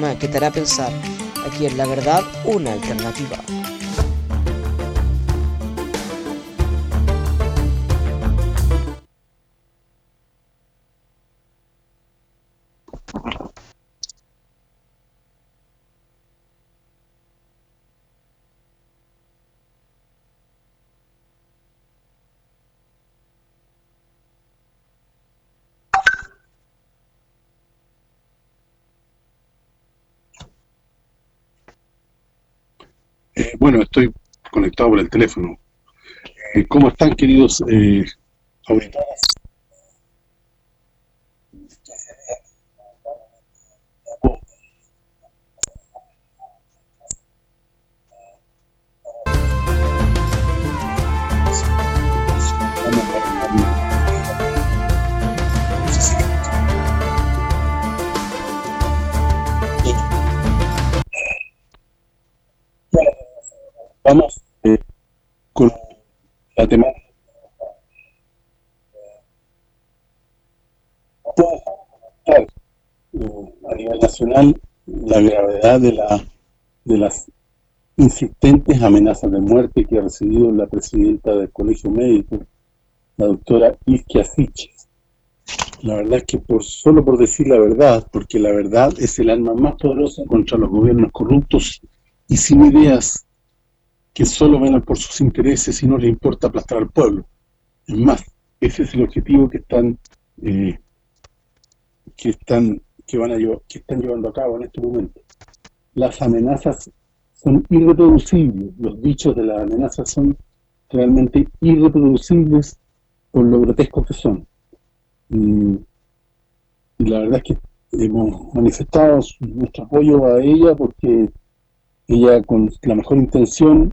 programa que te hará pensar aquí en La Verdad, una alternativa. Bueno, estoy conectado por el teléfono. Eh, ¿Cómo están, queridos eh? La gravedad de la de las insistentes amenazas de muerte que ha recibido la presidenta del Colegio Médico, la doctora Isquia Siches. La verdad es que por solo por decir la verdad, porque la verdad es el arma más poderosa contra los gobiernos corruptos y sin ideas que solo velan por sus intereses y no les importa aplastar al pueblo. Es más, ese es el objetivo que están eh, que están que van a que están llevando a cabo en este momento. Las amenazas son irreproducibles, los dichos de las amenazas son realmente irreproducibles por lo grotescos que son. Y, y la verdad es que hemos manifestado nuestro apoyo a ella porque ella con la mejor intención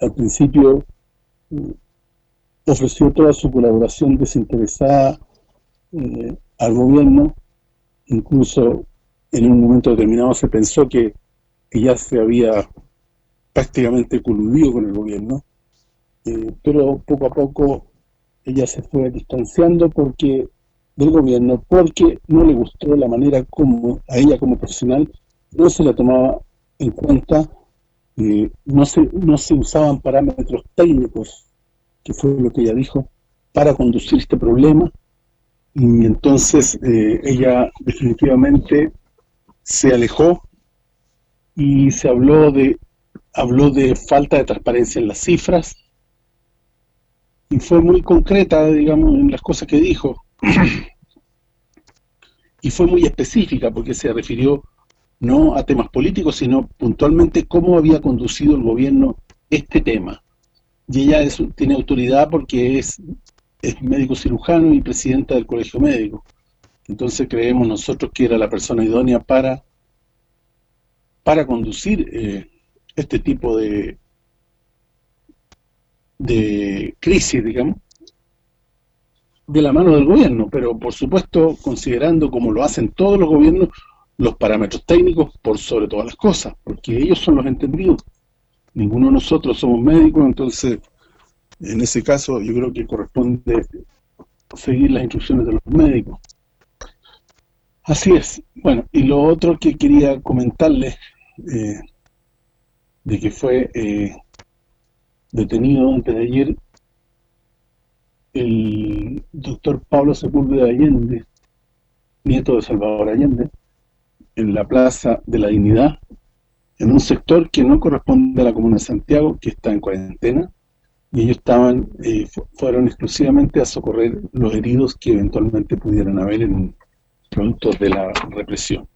al principio mm, ofreció toda su colaboración desinteresada eh, al gobierno, incluso en un momento determinado se pensó que, ya se había prácticamente coludido con el gobierno, eh, pero poco a poco ella se fue distanciando porque del gobierno porque no le gustó la manera como a ella como profesional no se la tomaba en cuenta eh, no, se, no se usaban parámetros técnicos, que fue lo que ella dijo, para conducir este problema, y entonces eh, ella definitivamente se alejó y se habló de habló de falta de transparencia en las cifras y fue muy concreta, digamos, en las cosas que dijo y fue muy específica porque se refirió no a temas políticos, sino puntualmente cómo había conducido el gobierno este tema. Y ella tiene autoridad porque es, es médico cirujano y presidenta del colegio médico. Entonces creemos nosotros que era la persona idónea para para conducir eh, este tipo de de crisis, digamos, de la mano del gobierno, pero por supuesto considerando como lo hacen todos los gobiernos los parámetros técnicos por sobre todas las cosas, porque ellos son los entendidos. Ninguno de nosotros somos médicos, entonces en ese caso yo creo que corresponde seguir las instrucciones de los médicos. Así es. Bueno, y lo otro que quería comentarles, eh, de que fue eh, detenido antes de ayer el doctor Pablo Sepúlveda Allende, nieto de Salvador Allende, en la Plaza de la Dignidad, en un sector que no corresponde a la Comuna de Santiago, que está en cuarentena, y ellos estaban eh, fueron exclusivamente a socorrer los heridos que eventualmente pudieran haber en productos de la represión.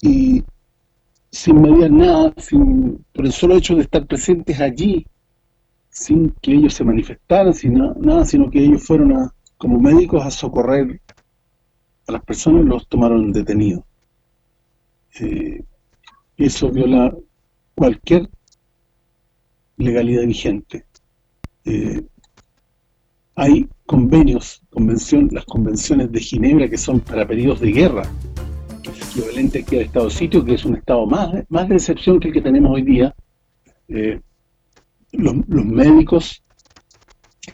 Y sin mediar nada, sin, por el solo hecho de estar presentes allí, sin que ellos se manifestaran, sin nada, sino que ellos fueron a, como médicos a socorrer a las personas los tomaron detenidos. Eh, eso viola cualquier legalidad vigente. Eh, hay convenios, convención, las convenciones de Ginebra que son para periodos de guerra, que es equivalente aquí al estado sitio, que es un estado más, más de excepción que el que tenemos hoy día. Eh, los, los médicos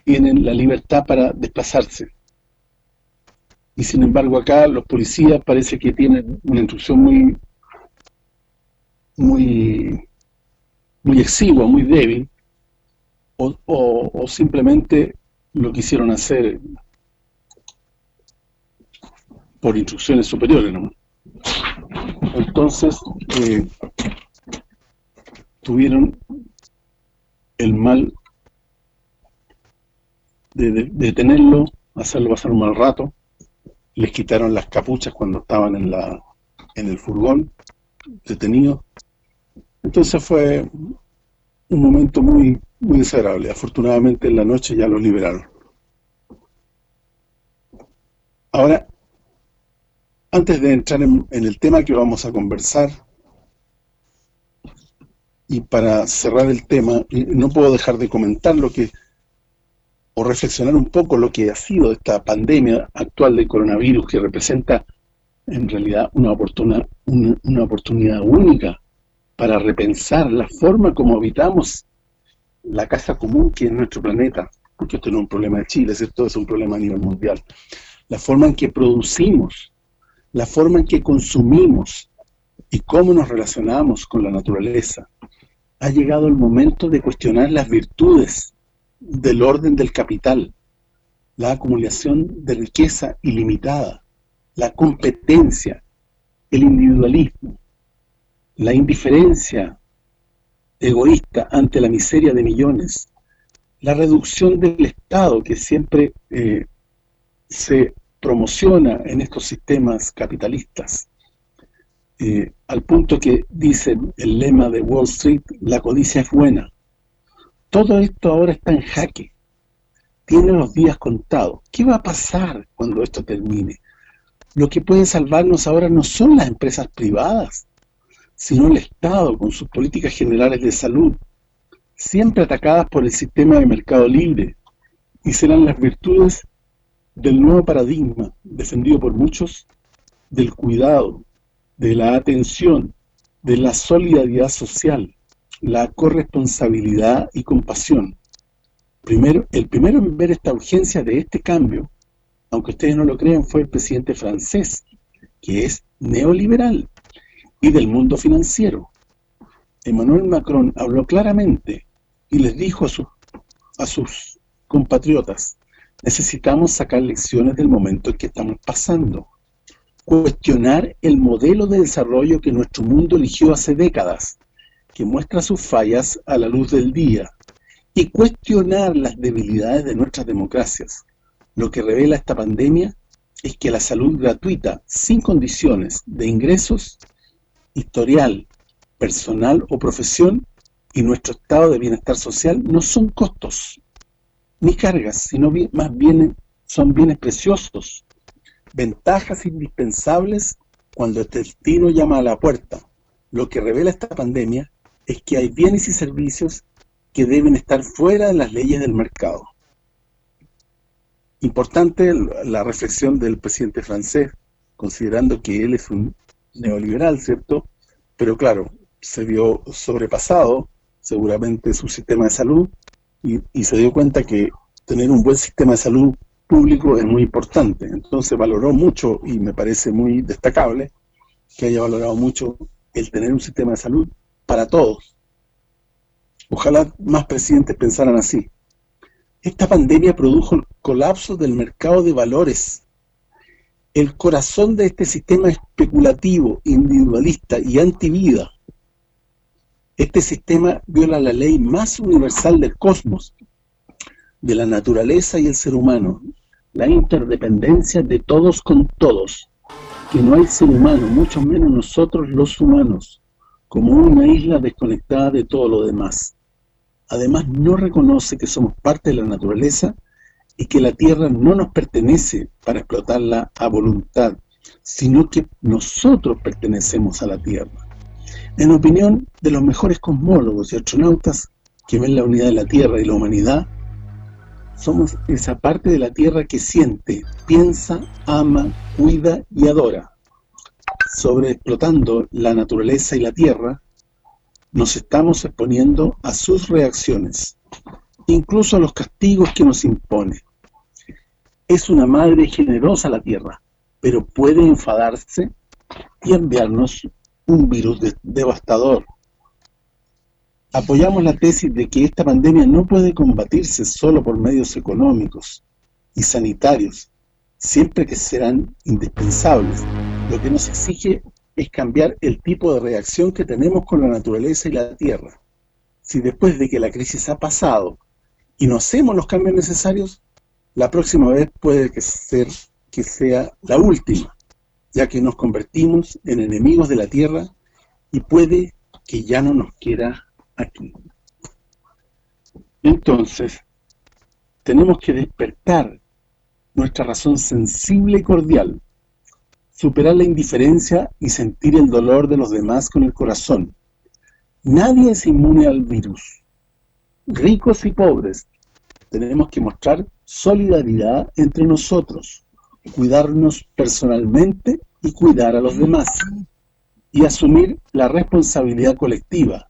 tienen la libertad para desplazarse y sin embargo acá los policías parece que tienen una instrucción muy muy muy exigua, muy débil o, simplemente lo quisieron hacer por instrucciones superiores entonces eh, tuvieron el mal de, detenerlo, hacerlo pasar un mal rato les quitaron las capuchas cuando estaban en la en el furgón detenido entonces fue un momento muy muy desagradable. Afortunadamente en la noche ya los liberaron. Ahora antes de entrar en, el tema que vamos a conversar y para cerrar el tema no puedo dejar de comentar lo que o reflexionar un poco lo que ha sido esta pandemia actual del coronavirus que representa en realidad una oportunidad, una, oportunidad única para repensar la forma como habitamos la casa común que es nuestro planeta, porque esto no es un problema de Chile, es un problema a nivel mundial. La forma en que producimos, la forma en que consumimos y cómo nos relacionamos con la naturaleza. Ha llegado el momento de cuestionar las virtudes del orden del capital, la acumulación de riqueza ilimitada, la competencia, el individualismo, la indiferencia egoísta ante la miseria de millones, la reducción del Estado que siempre eh, se promociona en estos sistemas capitalistas, eh, al punto que dice el lema de Wall Street, la codicia es buena, todo esto ahora está en jaque. Tiene los días contados. ¿Qué va a pasar cuando esto termine? Lo que puede salvarnos ahora no son las empresas privadas, sino el Estado con sus políticas generales de salud, siempre atacadas por el sistema de mercado libre, y serán las virtudes del nuevo paradigma, defendido por muchos, del cuidado, de la atención, de la solidaridad social, la corresponsabilidad y compasión. Primero, el primero en ver esta urgencia de este cambio, aunque ustedes no lo crean, fue el presidente francés, que es neoliberal y del mundo financiero. Emmanuel Macron habló claramente y les dijo a sus, a sus compatriotas, necesitamos sacar lecciones del momento en que estamos pasando, cuestionar el modelo de desarrollo que nuestro mundo eligió hace décadas, que muestra sus fallas a la luz del día y cuestionar las debilidades de nuestras democracias. Lo que revela esta pandemia es que la salud gratuita, sin condiciones de ingresos, historial, personal o profesión, y nuestro estado de bienestar social no son costos ni cargas, sino más bien son bienes preciosos, ventajas indispensables cuando el destino llama a la puerta. Lo que revela esta pandemia es que hay bienes y servicios que deben estar fuera de las leyes del mercado. Importante la reflexión del presidente francés, considerando que él es un neoliberal, ¿cierto? Pero claro, se vio sobrepasado seguramente su sistema de salud y, se dio cuenta que tener un buen sistema de salud público es muy importante. Entonces valoró mucho, y me parece muy destacable, que haya valorado mucho el tener un sistema de salud para todos. Ojalá más presidentes pensaran así. Esta pandemia produjo el colapso del mercado de valores. El corazón de este sistema especulativo, individualista y antivida. Este sistema viola la ley más universal del cosmos, de la naturaleza y el ser humano, la interdependencia de todos con todos, que no hay ser humano, mucho menos nosotros los humanos, como una isla desconectada de todo lo demás. Además, no reconoce que somos parte de la naturaleza y que la tierra no nos pertenece para explotarla a voluntad, sino que nosotros pertenecemos a la tierra. En opinión de los mejores cosmólogos y astronautas que ven la unidad de la tierra y la humanidad, somos esa parte de la tierra que siente, piensa, ama, cuida y adora sobreexplotando la naturaleza y la tierra, nos estamos exponiendo a sus reacciones, incluso a los castigos que nos impone. Es una madre generosa la tierra, pero puede enfadarse y enviarnos un virus devastador. Apoyamos la tesis de que esta pandemia no puede combatirse solo por medios económicos y sanitarios, siempre que serán indispensables. Lo que nos exige es cambiar el tipo de reacción que tenemos con la naturaleza y la tierra. Si después de que la crisis ha pasado y no hacemos los cambios necesarios, la próxima vez puede que, ser, que sea la última, ya que nos convertimos en enemigos de la tierra y puede que ya no nos quiera aquí. Entonces, tenemos que despertar nuestra razón sensible y cordial, superar la indiferencia y sentir el dolor de los demás con el corazón. Nadie es inmune al virus. Ricos y pobres, tenemos que mostrar solidaridad entre nosotros, cuidarnos personalmente y cuidar a los demás, y asumir la responsabilidad colectiva.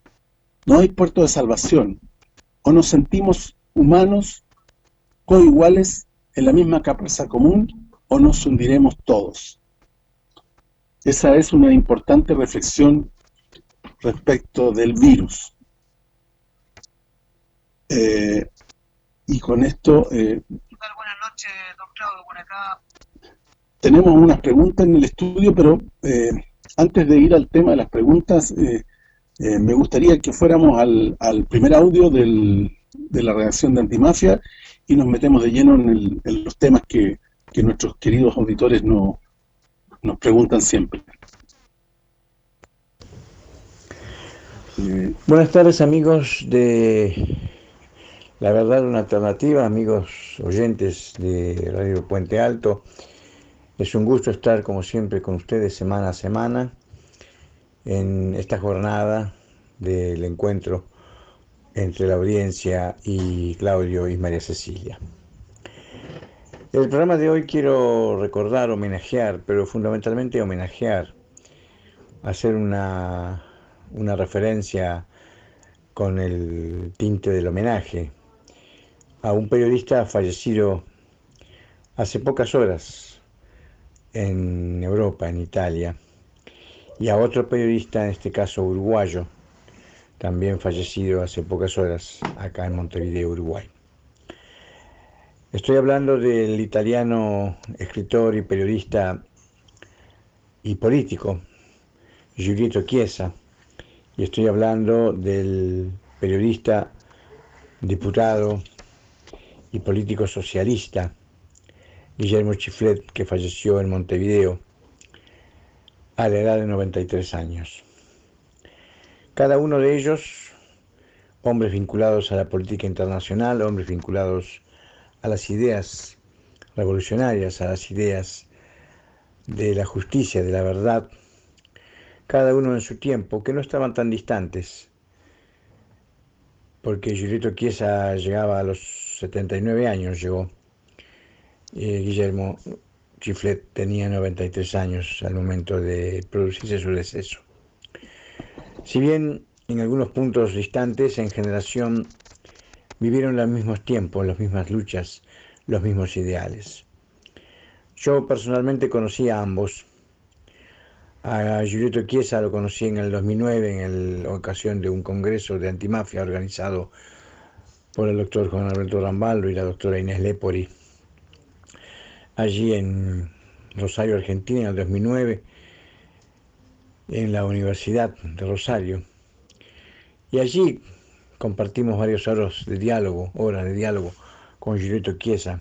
No hay puerto de salvación. O nos sentimos humanos, coiguales en la misma cabeza común o nos hundiremos todos. Esa es una importante reflexión respecto del virus. Eh, y con esto... Eh, Buenas noches, don Claudio, por acá. Tenemos unas preguntas en el estudio, pero eh, antes de ir al tema de las preguntas, me gustaría que fuéramos al, al primer audio del, de la redacción de Antimafia y nos metemos de lleno en, los temas que, nuestros queridos auditores no, nos preguntan siempre. Eh, Buenas tardes amigos de La Verdad Una Alternativa, amigos oyentes de Radio Puente Alto. Es un gusto estar como siempre con ustedes semana a semana en esta jornada del encuentro entre la audiencia y Claudio y María Cecilia. El programa de hoy quiero recordar, homenajear, pero fundamentalmente homenajear, hacer una, una referencia con el tinte del homenaje a un periodista fallecido hace pocas horas en Europa, en Italia, y a otro periodista, en este caso uruguayo, también fallecido hace pocas horas acá en Montevideo, Uruguay. Estoy hablando del italiano escritor y periodista y político Giulietto Chiesa y estoy hablando del periodista, diputado y político socialista Guillermo Chiflet que falleció en Montevideo a la edad de 93 años. Cada uno de ellos, hombres vinculados a la política internacional, hombres vinculados a las ideas revolucionarias, a las ideas de la justicia, de la verdad, cada uno en su tiempo, que no estaban tan distantes, porque Giulietto Chiesa llegaba a los 79 años, llegó, y Guillermo Chiflet tenía 93 años al momento de producirse su deceso. Si bien en algunos puntos distantes, en generación, vivieron los mismos tiempos, las mismas luchas, los mismos ideales. Yo personalmente conocí a ambos. A Giulietto Chiesa lo conocí en el 2009 en la ocasión de un congreso de antimafia organizado por el doctor Juan Alberto Rambaldo y la doctora Inés Lepori. Allí en Rosario, Argentina, en el 2009, en la Universidad de Rosario. Y allí compartimos varios horas de diálogo, horas de diálogo con Giulietto Chiesa,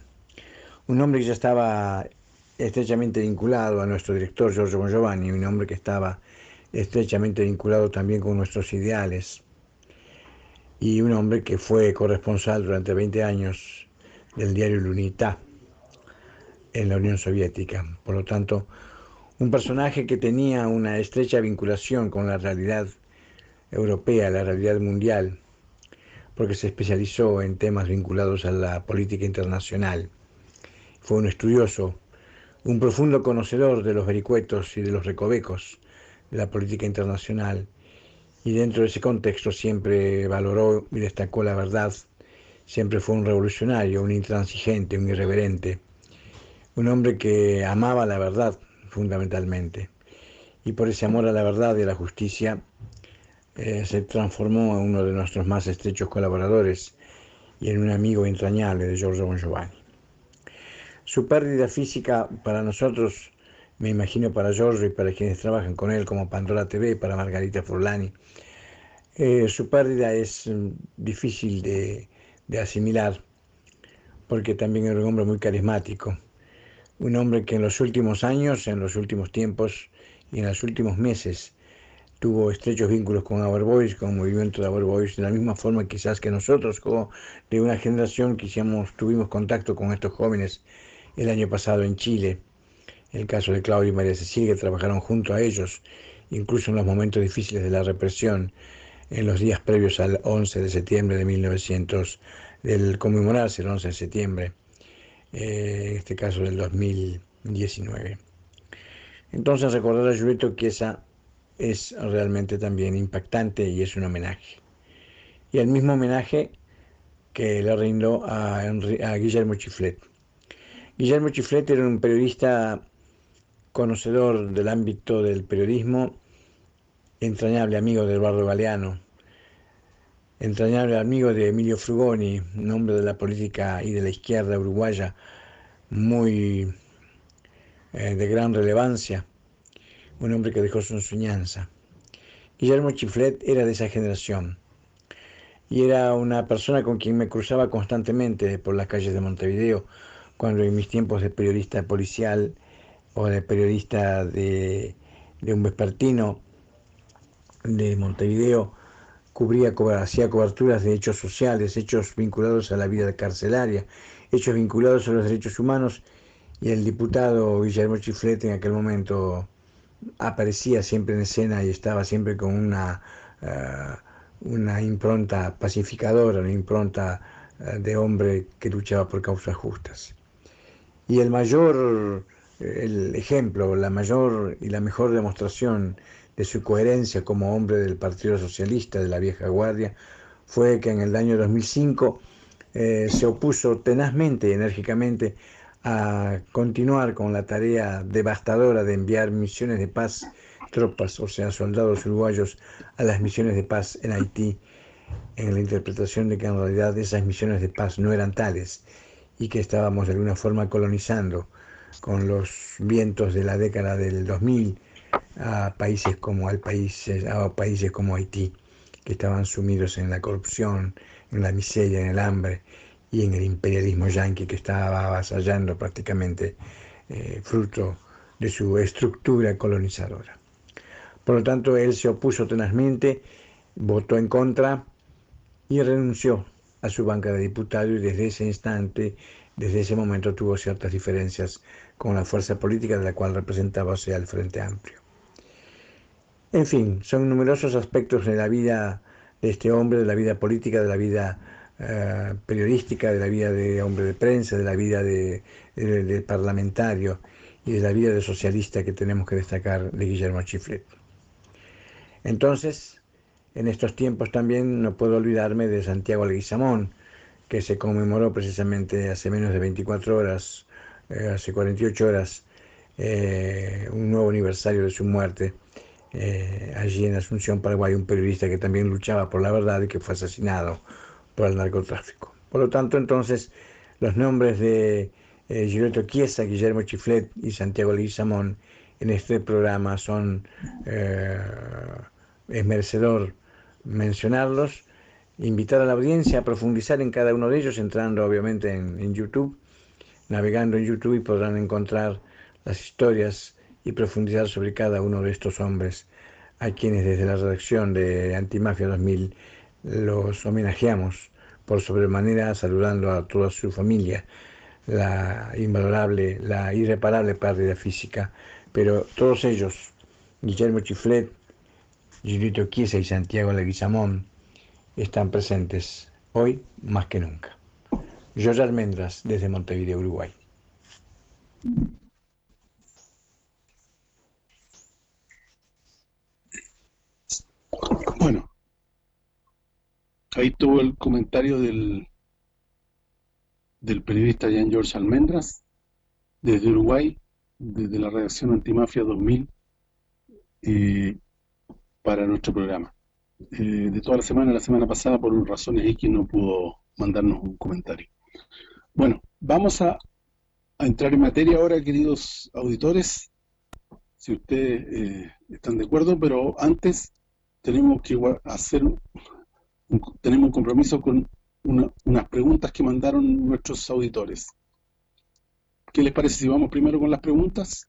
un hombre que ya estaba estrechamente vinculado a nuestro director Giorgio Bon un hombre que estaba estrechamente vinculado también con nuestros ideales, y un hombre que fue corresponsal durante 20 años del diario L'Unità en la Unión Soviética. Por lo tanto, un personaje que tenía una estrecha vinculación con la realidad europea, la realidad mundial, porque se especializó en temas vinculados a la política internacional. Fue un estudioso, un profundo conocedor de los vericuetos y de los recovecos de la política internacional, y dentro de ese contexto siempre valoró y destacó la verdad, siempre fue un revolucionario, un intransigente, un irreverente, un hombre que amaba la verdad fundamentalmente y por ese amor a la verdad y a la justicia eh, se transformó en uno de nuestros más estrechos colaboradores y en un amigo entrañable de Giorgio Bon Giovanni. Su pérdida física para nosotros, me imagino para Giorgio y para quienes trabajan con él como Pandora TV y para Margarita Furlani, eh, su pérdida es mm, difícil de, asimilar porque también era un hombre muy carismático, un hombre que en los últimos años, en los últimos tiempos y en los últimos meses tuvo estrechos vínculos con Our Boys, con el movimiento de Our Boys, de la misma forma quizás que nosotros, como de una generación que tuvimos contacto con estos jóvenes el año pasado en Chile. El caso de Claudio y María Cecilia, trabajaron junto a ellos, incluso en los momentos difíciles de la represión, en los días previos al 11 de septiembre de 1900, del conmemorarse el 11 de septiembre, eh, en este caso del 2019. Entonces recordar a Julieta Chiesa es realmente también impactante y es un homenaje. Y el mismo homenaje que le rindo a, a Guillermo Chiflet. Guillermo Chiflet era un periodista conocedor del ámbito del periodismo, entrañable amigo de Eduardo Galeano, entrañable amigo de Emilio Frugoni, un hombre de la política y de la izquierda uruguaya muy eh, de gran relevancia un hombre que dejó su enseñanza. Guillermo Chiflet era de esa generación y era una persona con quien me cruzaba constantemente por las calles de Montevideo, cuando en mis tiempos de periodista policial o de periodista de, un vespertino de Montevideo, cubría, hacía coberturas de hechos sociales, hechos vinculados a la vida carcelaria, hechos vinculados a los derechos humanos, y el diputado Guillermo Chiflet en aquel momento aparecía siempre en escena y estaba siempre con una, eh, una impronta pacificadora, una impronta eh, de hombre que luchaba por causas justas. Y el mayor, el ejemplo, la mayor y la mejor demostración de su coherencia como hombre del Partido Socialista de la vieja guardia fue que en el año 2005 eh, se opuso tenazmente y enérgicamente a continuar con la tarea devastadora de enviar misiones de paz, tropas, o sea, soldados uruguayos, a las misiones de paz en Haití, en la interpretación de que en realidad esas misiones de paz no eran tales y que estábamos de alguna forma colonizando con los vientos de la década del 2000 a países como, al país, a países como Haití, que estaban sumidos en la corrupción, en la miseria, en el hambre y en el imperialismo yanqui que estaba avasallando prácticamente eh, fruto de su estructura colonizadora. Por lo tanto, él se opuso tenazmente, votó en contra y renunció a su banca de diputado y desde ese instante, desde ese momento tuvo ciertas diferencias con la fuerza política de la cual representaba sea el Frente Amplio. En fin, son numerosos aspectos de la vida de este hombre, de la vida política, de la vida eh, periodística, de la vida de hombre de prensa, de la vida de, parlamentario y de la vida de socialista que tenemos que destacar de Guillermo Chiflet. Entonces, en estos tiempos también no puedo olvidarme de Santiago Leguizamón, que se conmemoró precisamente hace menos de 24 horas, eh, hace 48 horas, eh, un nuevo aniversario de su muerte, allí en Asunción, Paraguay, un periodista que también luchaba por la verdad y que fue asesinado por el narcotráfico. Por lo tanto, entonces, los nombres de eh, Giroto Chiesa, Guillermo Chiflet y Santiago Leguizamón en este programa son, eh, es merecedor mencionarlos, invitar a la audiencia a profundizar en cada uno de ellos, entrando obviamente en, en YouTube, navegando en YouTube podrán encontrar las historias y profundizar sobre cada uno de estos hombres a quienes desde la redacción de Antimafia 2000 los homenajeamos por sobremanera saludando a toda su familia, la invalorable, la irreparable pérdida física, pero todos ellos, Guillermo Chiflet, Gilito Chiesa y Santiago Leguizamón, están presentes hoy más que nunca. Jorge Almendras, desde Montevideo, Uruguay. Bueno, Ahí tuvo el comentario del, del periodista Jean George Almendras. desde Uruguay, desde la redacción Antimafia 2000, eh, para nuestro programa. Eh, de toda la semana, la semana pasada, por razones X, no pudo mandarnos un comentario. Bueno, vamos a, entrar en materia ahora, queridos auditores, si ustedes eh, están de acuerdo, pero antes tenemos que hacer tenemos un compromiso con unas preguntas que mandaron nuestros auditores. ¿Qué les parece si vamos primero con las preguntas?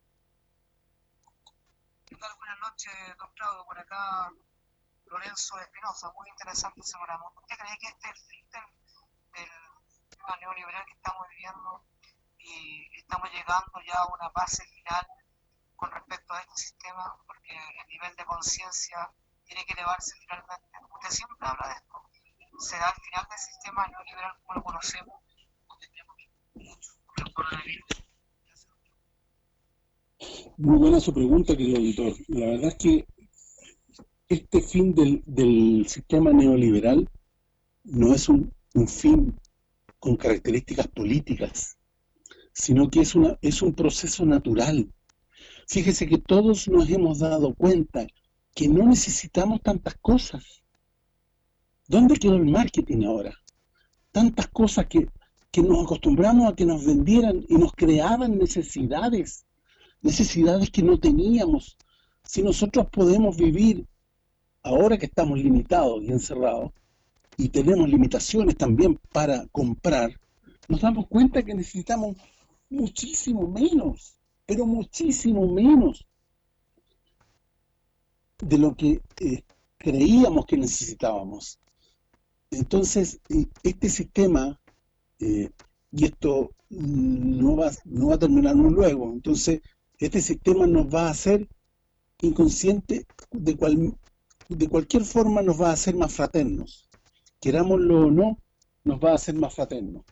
Buenas noches, por acá Lorenzo Espinosa, muy interesante. ¿Usted cree que este del, neoliberal que estamos viviendo y estamos llegando ya a una base final con respecto a este sistema? Porque el nivel de conciencia tiene que elevarse finalmente. Usted siempre habla de esto. ¿Será el final del sistema neoliberal como lo conocemos? Muy buena su pregunta, querido auditor. La verdad es que este fin del, sistema neoliberal no es un, fin con características políticas, sino que es, una, es un proceso natural. Fíjese que todos nos hemos dado cuenta que no necesitamos tantas cosas. ¿Dónde quedó el marketing ahora? Tantas cosas que, que nos acostumbramos a que nos vendieran y nos creaban necesidades, necesidades que no teníamos. Si nosotros podemos vivir ahora que estamos limitados y encerrados, y tenemos limitaciones también para comprar, nos damos cuenta que necesitamos muchísimo menos, pero muchísimo menos de lo que eh, creíamos que necesitábamos. Entonces, eh, este sistema, eh, y esto no va, no va a terminar muy luego, entonces este sistema nos va a hacer inconsciente de cual, de cualquier forma nos va a hacer más fraternos. Querámoslo o no, nos va a hacer más fraternos.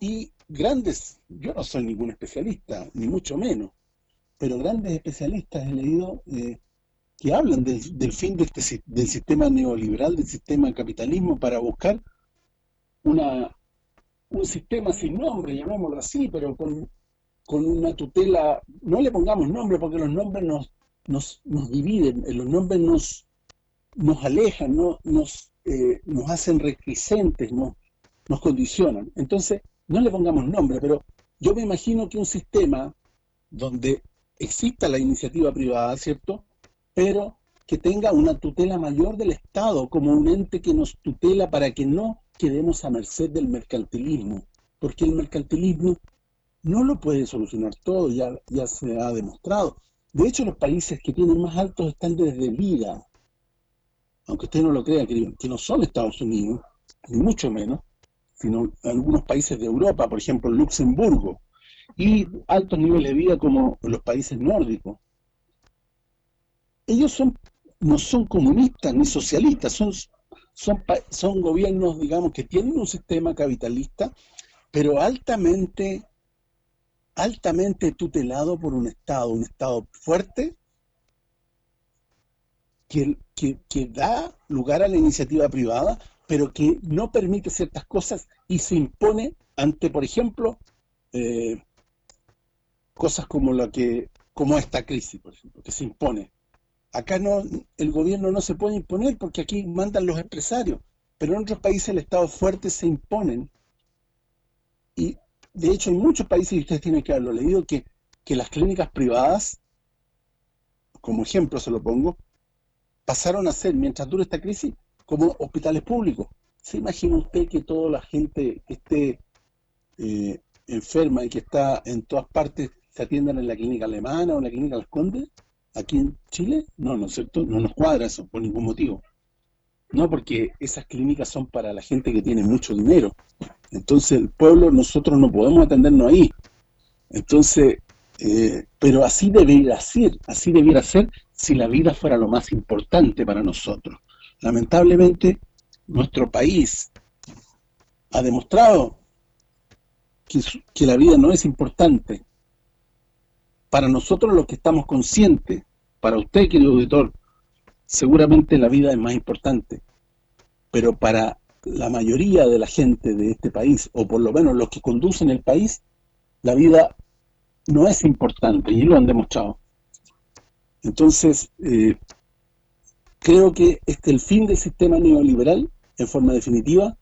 Y grandes, yo no soy ningún especialista, ni mucho menos, pero grandes especialistas he leído eh, que hablan del, fin de este, del sistema neoliberal, del sistema capitalismo, para buscar una un sistema sin nombre, llamémoslo así, pero con, con una tutela, no le pongamos nombre porque los nombres nos, nos, nos dividen, los nombres nos, nos alejan, no, nos, eh, nos hacen reticentes, no, nos condicionan. Entonces, no le pongamos nombre, pero yo me imagino que un sistema donde exista la iniciativa privada, ¿cierto? Pero que tenga una tutela mayor del Estado, como un ente que nos tutela para que no quedemos a merced del mercantilismo, porque el mercantilismo no lo puede solucionar todo, ya, ya se ha demostrado. De hecho, los países que tienen más altos estándares de vida aunque usted no lo crea, que no son Estados Unidos, ni mucho menos, sino algunos países de Europa, por ejemplo Luxemburgo, y altos niveles de vida como los países nórdicos. Ellos son no son comunistas ni socialistas, son, son, son gobiernos, digamos, que tienen un sistema capitalista, pero altamente altamente tutelado por un Estado, un Estado fuerte, que, que, da lugar a la iniciativa privada, pero que no permite ciertas cosas y se impone ante, por ejemplo, eh, cosas como la que como esta crisis, por ejemplo, que se impone. Acá no el gobierno no se puede imponer porque aquí mandan los empresarios, pero en otros países el Estado fuerte se imponen. Y de hecho en muchos países, y ustedes tienen que haberlo leído, que, que las clínicas privadas, como ejemplo se lo pongo, pasaron a ser, mientras dura esta crisis, como hospitales públicos. ¿Se imagina usted que toda la gente que esté eh, enferma y que está en todas partes se atiendan en la clínica alemana o en la clínica Las Condes? ¿Aquí en Chile? No, ¿no es cierto? No nos cuadra eso por ningún motivo. No, porque esas clínicas son para la gente que tiene mucho dinero. Entonces el pueblo, nosotros no podemos atendernos ahí. Entonces, eh, pero así debería ser, así debiera ser si la vida fuera lo más importante para nosotros. Lamentablemente, nuestro país ha demostrado que, que la vida no es importante. Para nosotros los que estamos conscientes, para usted, querido auditor, seguramente la vida es más importante. Pero para la mayoría de la gente de este país, o por lo menos los que conducen el país, la vida no es importante y lo han demostrado. Entonces, eh, creo que este el fin del sistema neoliberal en forma definitiva,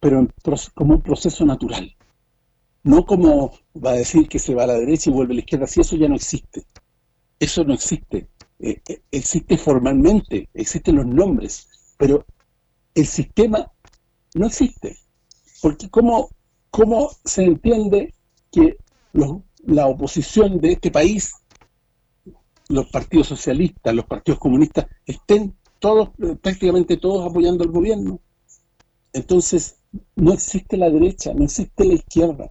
pero como un proceso natural. No como va a decir que se va a la derecha y vuelve a la izquierda, si eso ya no existe. Eso no existe. Eh, eh, existe formalmente, existen los nombres, pero el sistema no existe. Porque ¿cómo, cómo se entiende que la oposición de este país, los partidos socialistas, los partidos comunistas, estén todos, prácticamente todos apoyando al gobierno? Entonces, no existe la derecha, no existe la izquierda.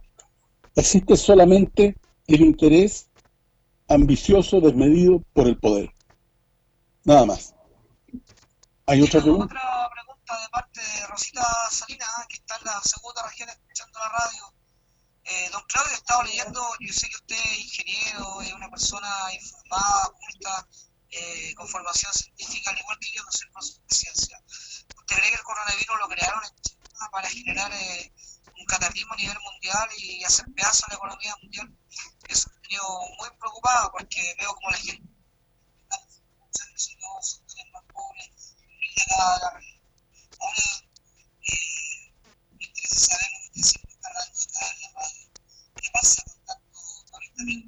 Existe solamente el interés ambicioso, desmedido por el poder. Nada más. ¿Hay otra pregunta? Otra pregunta de parte de Rosita Salinas, que está en la segunda región escuchando la radio. Eh, don Claudio, he estado leyendo, yo sé que usted es ingeniero, es una persona informada, culta, eh, con formación científica, al igual que yo, no soy profesor de ciencia. ¿Usted cree que el coronavirus lo crearon en China para generar eh, un cataclismo a nivel mundial y hacer pedazos a la economía mundial? Eso me muy preocupado porque veo como la gente ahora eh, me interesa saber lo que siempre está hablando acá en la radio qué pasa con tanto ovnis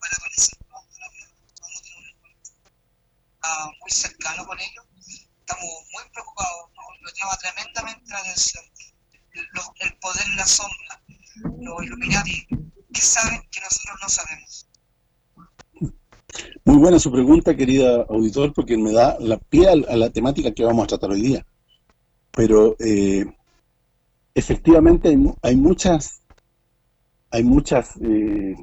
para ah, muy cercano con ellos. Estamos muy preocupados nos llama tremendamente la atención. El poder en la sombra los Illuminati que saben que nosotros no sabemos. Muy buena su pregunta, querida auditor, porque me da la pie a la temática que vamos a tratar hoy día. Pero eh, efectivamente hay, muchas, hay muchas, eh,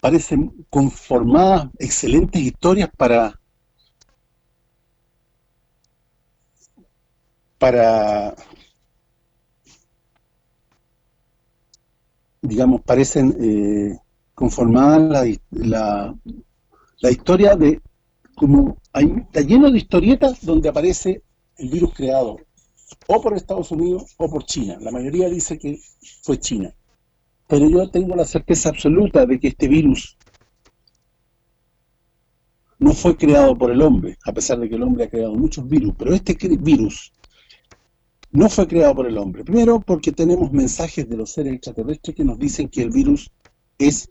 parecen conformadas excelentes historias para para digamos, parecen eh, conformadas la, la historia de como hay, está lleno de historietas donde aparece el virus creado o por Estados Unidos o por China. La mayoría dice que fue China. Pero yo tengo la certeza absoluta de que este virus no fue creado por el hombre, a pesar de que el hombre ha creado muchos virus, pero este virus no fue creado por el hombre. Primero porque tenemos mensajes de los seres extraterrestres que nos dicen que el virus es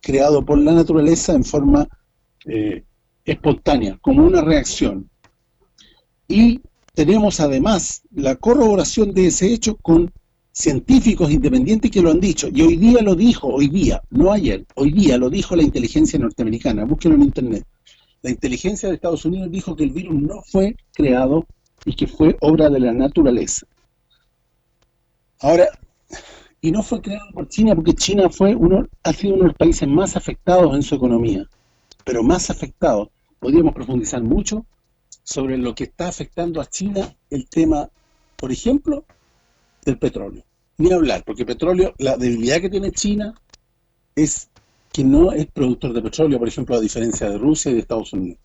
creado por la naturaleza en forma eh, espontánea, como una reacción. Y tenemos además la corroboración de ese hecho con científicos independientes que lo han dicho. Y hoy día lo dijo, hoy día, no ayer, hoy día lo dijo la inteligencia norteamericana. Búsquenlo en internet. La inteligencia de Estados Unidos dijo que el virus no fue creado y que fue obra de la naturaleza. Ahora, y no fue creado por China porque China fue uno ha sido uno de los países más afectados en su economía pero más afectados. Podríamos profundizar mucho sobre lo que está afectando a China el tema, por ejemplo, del petróleo. Ni hablar, porque petróleo, la debilidad que tiene China es que no es productor de petróleo, por ejemplo, a diferencia de Rusia y de Estados Unidos.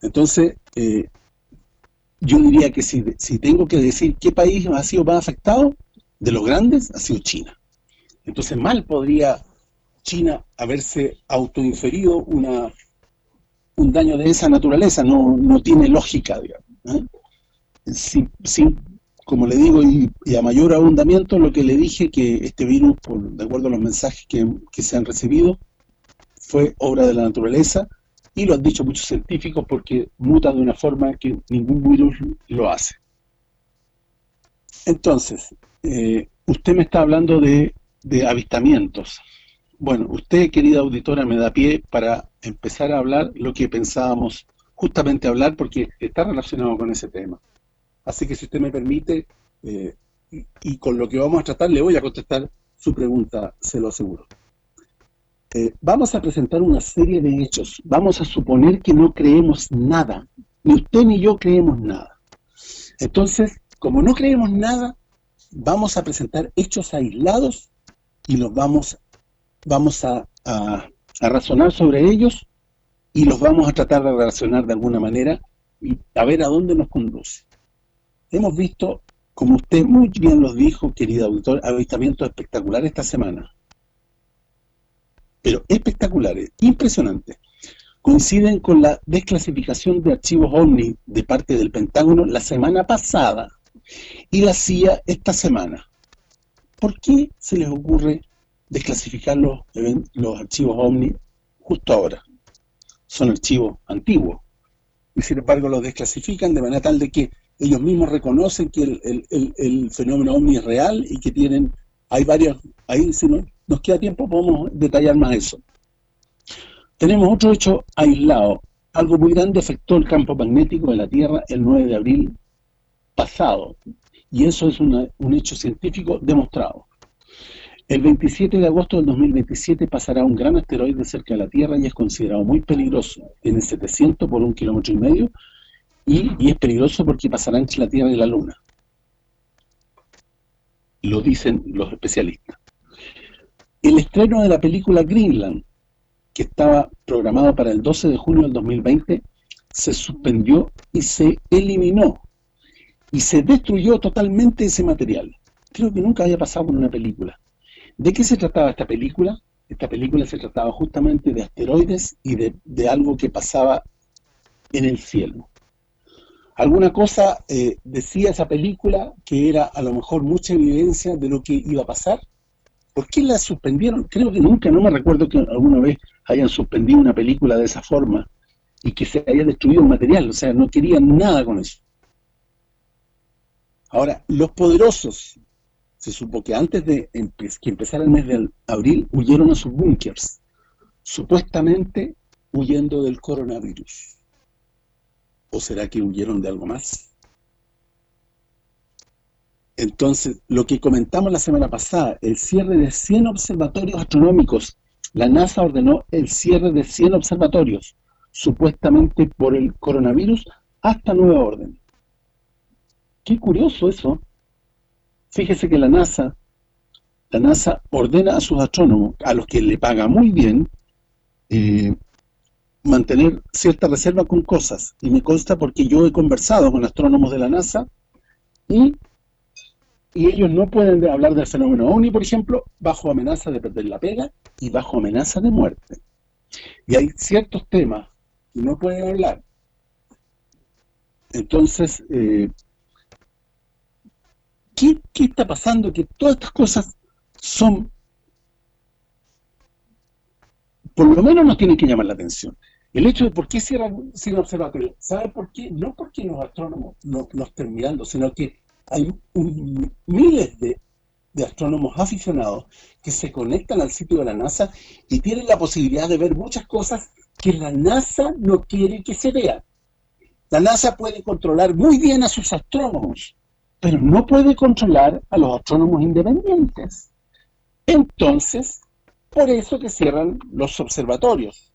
Entonces, eh, yo diría que si, si tengo que decir qué país ha sido más afectado, de los grandes, ha sido China. Entonces, mal podría China haberse autoinferido una un daño de esa naturaleza, no, no tiene lógica, digamos. ¿eh? Como le digo, y, a mayor abundamiento, lo que le dije que este virus, por, de acuerdo a los mensajes que, que se han recibido, fue obra de la naturaleza, y lo han dicho muchos científicos porque muta de una forma que ningún virus lo hace. Entonces, eh, usted me está hablando de, de avistamientos. Bueno, usted, querida auditora, me da pie para empezar a hablar lo que pensábamos justamente hablar porque está relacionado con ese tema. Así que si usted me permite, eh, y, con lo que vamos a tratar, le voy a contestar su pregunta, se lo aseguro. Eh, vamos a presentar una serie de hechos. Vamos a suponer que no creemos nada. Ni usted ni yo creemos nada. Entonces, como no creemos nada, vamos a presentar hechos aislados y los vamos vamos a, razonar sobre ellos y los vamos a tratar de relacionar de alguna manera y a ver a dónde nos conduce. Hemos visto como usted muy bien lo dijo, querido auditor, avistamientos espectaculares esta semana. Pero espectaculares, impresionantes. Coinciden con la desclasificación de archivos OVNI de parte del Pentágono la semana pasada y la CIA esta semana. ¿Por qué se les ocurre desclasificar los, los archivos OVNI justo ahora? Son archivos antiguos. Y sin embargo los desclasifican de manera tal de que ellos mismos reconocen que el, fenómeno OVNI es real y que tienen, hay varios, ahí si no, nos queda tiempo podemos detallar más eso. Tenemos otro hecho aislado, algo muy grande afectó el campo magnético de la Tierra el 9 de abril pasado, y eso es un hecho científico demostrado. El 27 de agosto del 2027 pasará un gran asteroide cerca de la Tierra y es considerado muy peligroso. Tiene 700 por un kilómetro y medio y, es peligroso porque pasará entre la Tierra y la Luna. Lo dicen los especialistas. El estreno de la película Greenland, que estaba programado para el 12 de junio del 2020, se suspendió y se eliminó. Y se destruyó totalmente ese material. Creo que nunca había pasado por una película. ¿De qué se trataba esta película? Esta película se trataba justamente de asteroides y de algo que pasaba en el cielo alguna cosa eh, decía esa película que era a lo mejor mucha evidencia de lo que iba a pasar. ¿Por qué la suspendieron? Creo que nunca, no me recuerdo que alguna vez hayan suspendido una película de esa forma y que se haya destruido el material, o sea, no querían nada con eso. Ahora, los poderosos, se supo que antes de que empezara el mes de abril, huyeron a sus búnkers, supuestamente huyendo del coronavirus. ¿O será que huyeron de algo más? Entonces, lo que comentamos la semana pasada, el cierre de 100 observatorios astronómicos, la NASA ordenó el cierre de 100 observatorios, supuestamente por el coronavirus, hasta nueva orden. Qué curioso eso. Fíjese que la NASA, la NASA ordena a sus astrónomos, a los que le paga muy bien, eh, mantener cierta reserva con cosas, y me consta porque yo he conversado con astrónomos de la NASA, y, y ellos no pueden hablar del fenómeno OVNI, por ejemplo, bajo amenaza de perder la pega y bajo amenaza de muerte. Y hay ciertos temas que no pueden hablar. Entonces, eh, ¿qué, ¿qué está pasando? Que todas estas cosas son por lo menos nos tienen que llamar la atención. El hecho de por qué cierran sin observatorio, ¿sabe por qué? No porque los astrónomos no, estén mirando, sino que hay miles de, de astrónomos aficionados que se conectan al sitio de la NASA y tienen la posibilidad de ver muchas cosas que la NASA no quiere que se vean. La NASA puede controlar muy bien a sus astrónomos, pero no puede controlar a los astrónomos independientes. Entonces, por eso que cierran los observatorios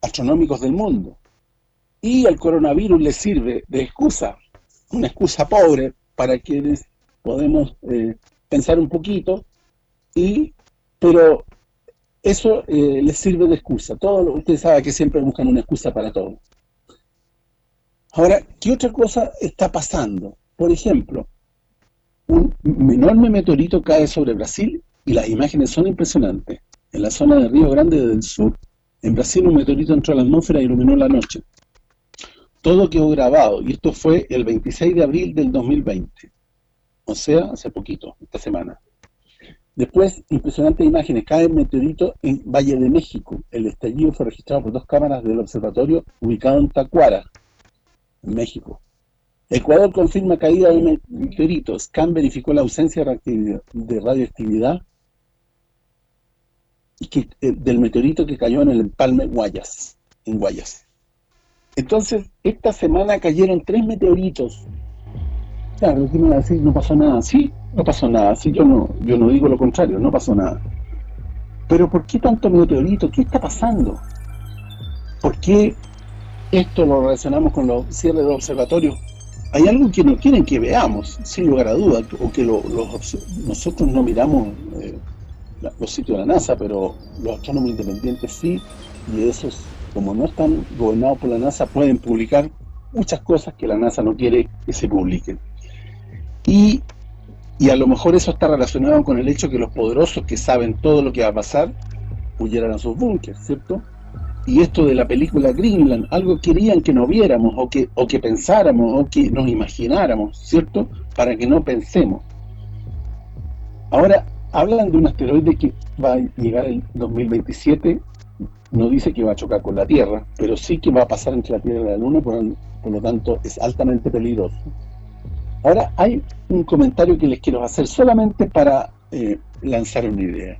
astronómicos del mundo. Y el coronavirus les sirve de excusa, una excusa pobre para quienes podemos eh, pensar un poquito, y pero eso eh, les sirve de excusa. Todo usted sabe que siempre buscan una excusa para todo. Ahora, ¿qué otra cosa está pasando? Por ejemplo, un enorme meteorito cae sobre Brasil y las imágenes son impresionantes en la zona de Río Grande del Sur, en Brasil un meteorito entró a la atmósfera y iluminó la noche. Todo quedó grabado, y esto fue el 26 de abril del 2020. O sea, hace poquito, esta semana. Después, impresionantes imágenes, cae el meteorito en Valle de México. El estallido fue registrado por dos cámaras del observatorio ubicado en Tacuara, en México. Ecuador confirma caída de meteoritos. CAN verificó la ausencia de radioactividad eh, del meteorito que cayó en el empalme Guayas, en Guayas. Entonces, esta semana cayeron tres meteoritos. Claro, ¿qué me va a decir? No pasó nada. Sí, no pasó nada. Sí, yo no, yo no digo lo contrario, no pasó nada. Pero ¿por qué tanto meteorito? ¿Qué está pasando? ¿Por qué esto lo relacionamos con los cierres de observatorios? Hay algo que no quieren que veamos, sin lugar a dudas, o que nosotros no miramos eh, los sitios de la NASA, pero los astrónomos independientes sí, y esos, como no están gobernados por la NASA, pueden publicar muchas cosas que la NASA no quiere que se publiquen. Y, y a lo mejor eso está relacionado con el hecho que los poderosos que saben todo lo que va a pasar huyeran a sus búnkers, ¿cierto? Y esto de la película Greenland, algo querían que no viéramos, o que, o que pensáramos, o que nos imagináramos, ¿cierto? Para que no pensemos. Ahora, hablan de un asteroide que va a llegar en 2027, no dice que va a chocar con la Tierra, pero sí que va a pasar entre la Tierra y la Luna, por, lo tanto es altamente peligroso. Ahora, hay un comentario que les quiero hacer solamente para eh, lanzar una idea.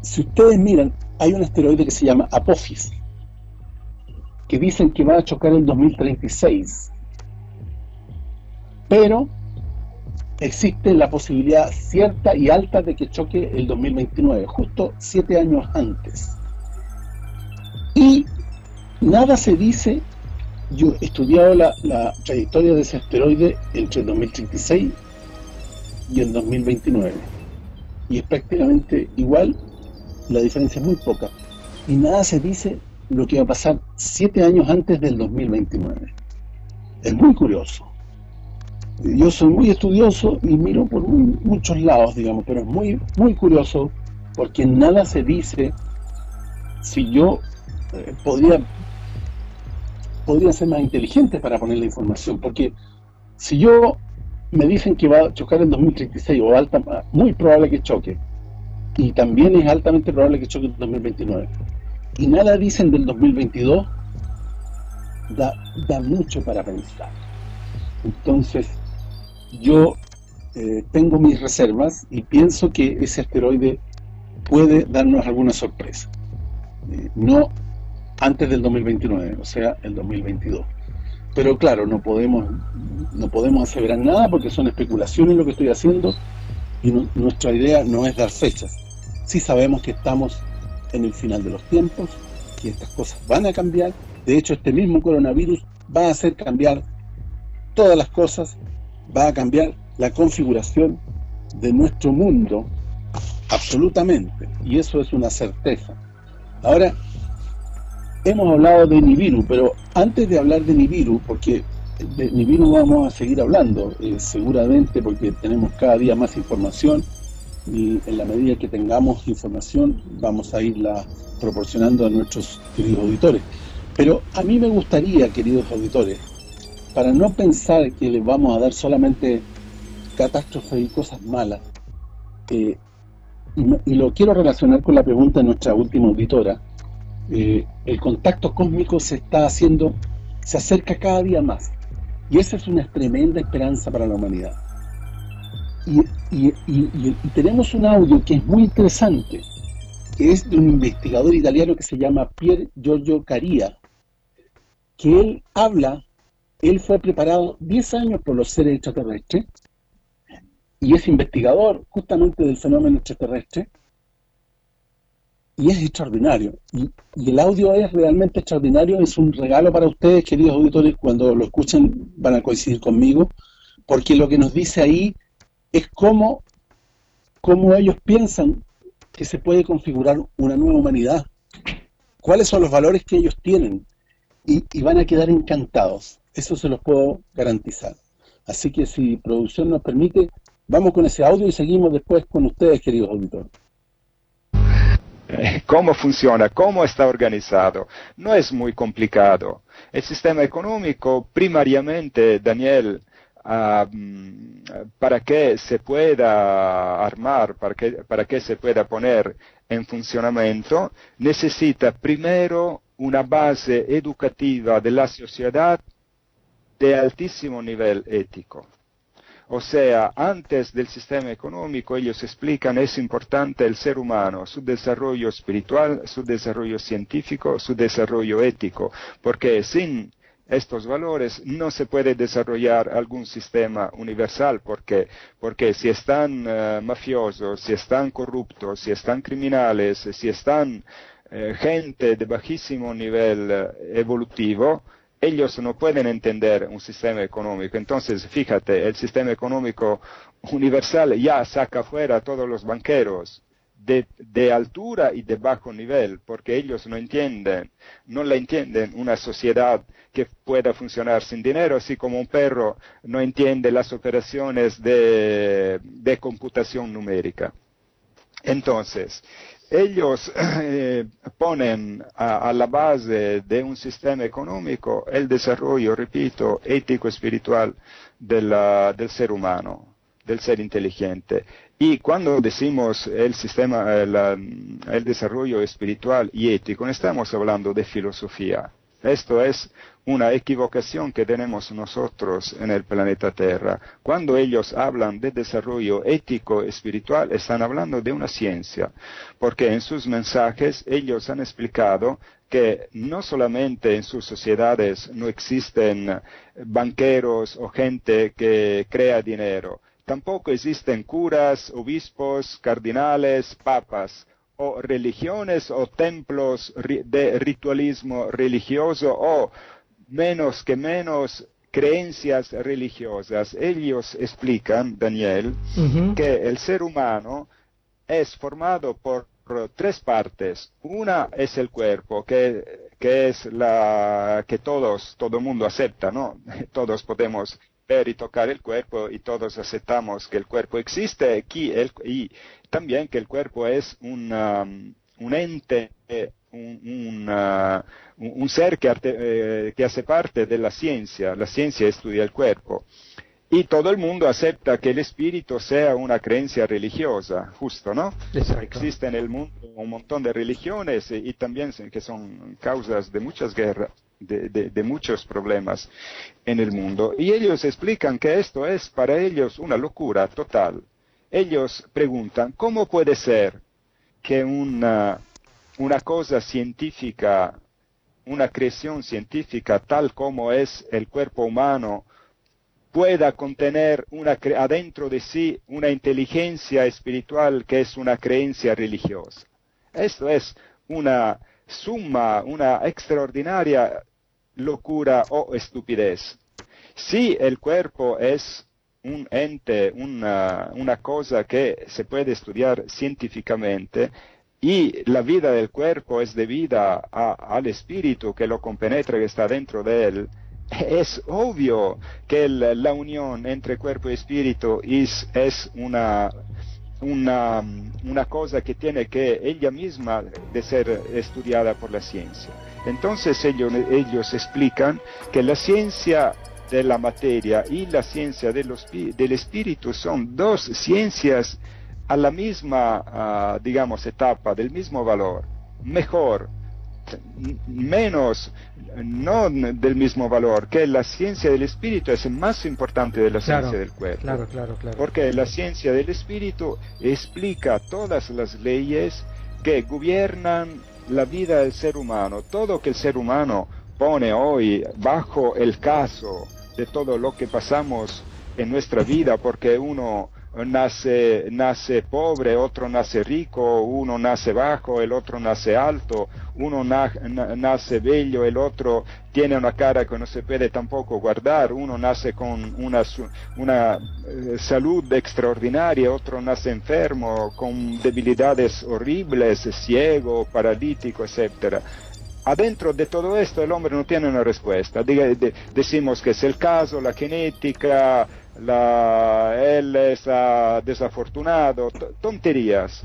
Si ustedes miran, hay un asteroide que se llama Apophis, que dicen que va a chocar en 2036. Pero existe la posibilidad cierta y alta de que choque el 2029, justo siete años antes. Y nada se dice, yo he estudiado la, la trayectoria de ese asteroide entre el 2036 y el 2029. Y es prácticamente igual, la diferencia es muy poca. Y nada se dice lo que va a pasar siete años antes del 2029. Es muy curioso yo soy muy estudioso y miro por muchos lados, digamos, pero es muy muy curioso porque nada se dice si yo eh, podría podría ser más inteligente para poner la información, porque si yo me dicen que va a chocar en 2036 o alta, muy probable que choque, y también es altamente probable que choque en 2029, y nada dicen del 2022, da, da mucho para pensar. Entonces, yo eh, tengo mis reservas y pienso que ese asteroide puede darnos alguna sorpresa. Eh, no antes del 2029, o sea, el 2022. Pero claro, no podemos no podemos aseverar nada porque son especulaciones lo que estoy haciendo y nuestra idea no es dar fechas. Sí sabemos que estamos en el final de los tiempos, que estas cosas van a cambiar. De hecho, este mismo coronavirus va a hacer cambiar todas las cosas va a cambiar la configuración de nuestro mundo absolutamente, y eso es una certeza. Ahora, hemos hablado de Nibiru, pero antes de hablar de Nibiru, porque de Nibiru vamos a seguir hablando, eh, seguramente porque tenemos cada día más información, y en la medida que tengamos información vamos a irla proporcionando a nuestros queridos auditores. Pero a mí me gustaría, queridos auditores, para no pensar que les vamos a dar solamente catástrofes y cosas malas. Eh, y, lo quiero relacionar con la pregunta de nuestra última auditora. Eh, el contacto cósmico se está haciendo, se acerca cada día más. Y esa es una tremenda esperanza para la humanidad. Y, y tenemos un audio que es muy interesante, que es de un investigador italiano que se llama Pier Giorgio Caria, que él habla él fue preparado 10 años por los seres extraterrestres y es investigador justamente del fenómeno extraterrestre y es extraordinario. Y, el audio es realmente extraordinario, es un regalo para ustedes, queridos auditores, cuando lo escuchen van a coincidir conmigo, porque lo que nos dice ahí es cómo, cómo ellos piensan que se puede configurar una nueva humanidad, cuáles son los valores que ellos tienen, y, y van a quedar encantados. Eso se los puedo garantizar. Así que si producción nos permite, vamos con ese audio y seguimos después con ustedes, queridos auditores. Eh, ¿Cómo funciona? ¿Cómo está organizado? No es muy complicado. El sistema económico, primariamente, Daniel, uh, para que se pueda armar, para que, para que se pueda poner en funcionamiento, necesita primero una base educativa de la sociedad de altísimo nivel ético. O sea, antes del sistema económico ellos explican es importante el ser humano, su desarrollo espiritual, su desarrollo científico, su desarrollo ético, porque sin estos valores no se puede desarrollar algún sistema universal, porque, porque si están uh, mafiosos, si están corruptos, si están criminales, si están uh, gente de bajísimo nivel uh, evolutivo, ellos no pueden entender un sistema económico. Entonces, fíjate, el sistema económico universal ya saca fuera a todos los banqueros de, altura y de bajo nivel, porque ellos no entienden, no la entienden una sociedad que pueda funcionar sin dinero, así como un perro no entiende las operaciones de, computación numérica. Entonces, ellos eh, ponen a, la base de un sistema económico el desarrollo, repito, ético-espiritual del ser humano del ser inteligente. Y cuando decimos el sistema, el, desarrollo espiritual y ético, no estamos hablando de filosofía. Esto es una equivocación que tenemos nosotros en el planeta Tierra. Cuando ellos hablan de desarrollo ético espiritual, están hablando de una ciencia, porque en sus mensajes ellos han explicado que no solamente en sus sociedades no existen banqueros o gente que crea dinero, Tampoco existen curas, obispos, cardinales, papas, o religiones o templos de ritualismo religioso o menos que menos creencias religiosas. Ellos explican, Daniel, que el ser humano es formado por tres partes. Una es el cuerpo, que, que es la que todos, todo el mundo acepta, ¿no? Todos podemos y tocar el cuerpo y todos aceptamos que el cuerpo existe aquí y también que el cuerpo es un, un ente, un, un, ser que, eh, que hace parte de la ciencia. La ciencia estudia el cuerpo. Y todo el mundo acepta que el espíritu sea una creencia religiosa, justo, ¿no? Existe en el mundo un montón de religiones y también que son causas de muchas guerras de, muchos problemas en el mundo. Y ellos explican que esto es para ellos una locura total. Ellos preguntan, ¿cómo puede ser que una, una cosa científica, una creación científica tal como es el cuerpo humano, pueda contener una, adentro de sí una inteligencia espiritual que es una creencia religiosa? Esto es una suma, una extraordinaria locura o estupidez. Si el cuerpo es un ente, una, cosa que se puede estudiar científicamente, y la vida del cuerpo es debida al espíritu que lo compenetra, que está dentro de él, es obvio que la unión entre cuerpo y espíritu es, es una, una, una, cosa que tiene que ella misma de ser estudiada por la ciencia. Entonces ellos, ellos explican que la ciencia de la materia y la ciencia del espíritu son dos ciencias a la misma, ah, digamos, etapa, del mismo valor, mejor, menos, no del mismo valor, que la ciencia del espíritu es más importante de la ciencia del cuerpo. Claro, claro, claro. Porque la ciencia del espíritu explica todas las leyes que gobiernan la vida del ser humano, todo que el ser humano pone hoy bajo el caso de todo lo que pasamos en nuestra vida, porque uno nace, nace pobre, otro nace rico, uno nace bajo, el otro nace alto, uno nace bello, el otro tiene una cara que no se puede tampoco guardar, uno nace con una, una eh, salud extraordinaria, otro nace enfermo, con debilidades horribles, ciego, paralítico, etc adentro de todo esto el hombre no tiene una respuesta. decimos que es el caso, la genética, la, él es desafortunado, tonterías.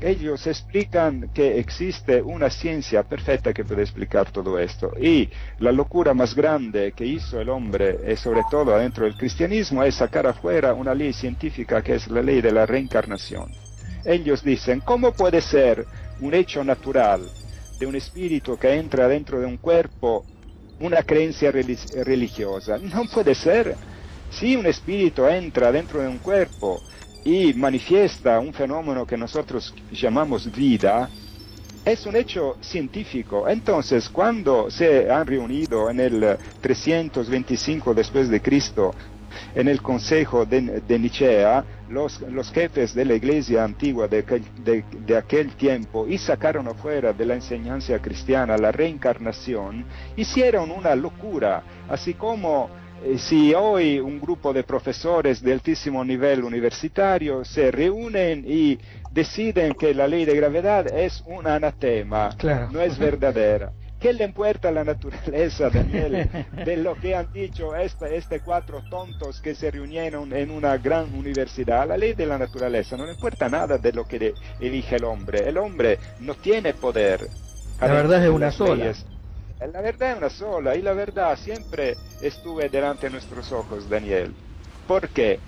Ellos explican que existe una ciencia perfecta que puede explicar todo esto. Y la locura más grande que hizo el hombre, y sobre todo dentro del cristianismo, es sacar afuera una ley científica que es la ley de la reencarnación. Ellos dicen, ¿cómo puede ser un hecho natural de un espíritu que entra dentro de un cuerpo una creencia religiosa? No puede ser si un espíritu entra dentro de un cuerpo y manifiesta un fenómeno que nosotros llamamos vida, es un hecho científico. Entonces, cuando se han reunido en el 325 después de Cristo, en el Consejo de, de Nicea, los, los, jefes de la iglesia antigua de, de, de, aquel tiempo y sacaron afuera de la enseñanza cristiana la reencarnación, hicieron una locura, así como eh, si hoy un grupo de profesores de altísimo nivel universitario se reúnen y deciden que la ley de gravedad es un anatema, no es verdadera. ¿Qué le importa la naturaleza, Daniel, de lo que han dicho este, este cuatro tontos que se reunieron en una gran universidad? La ley de la naturaleza no le importa nada de lo que elige el hombre. El hombre no tiene poder. La verdad es una sola. La verdad es una sola y la verdad siempre estuve delante de nuestros ojos, Daniel. ¿Por qué?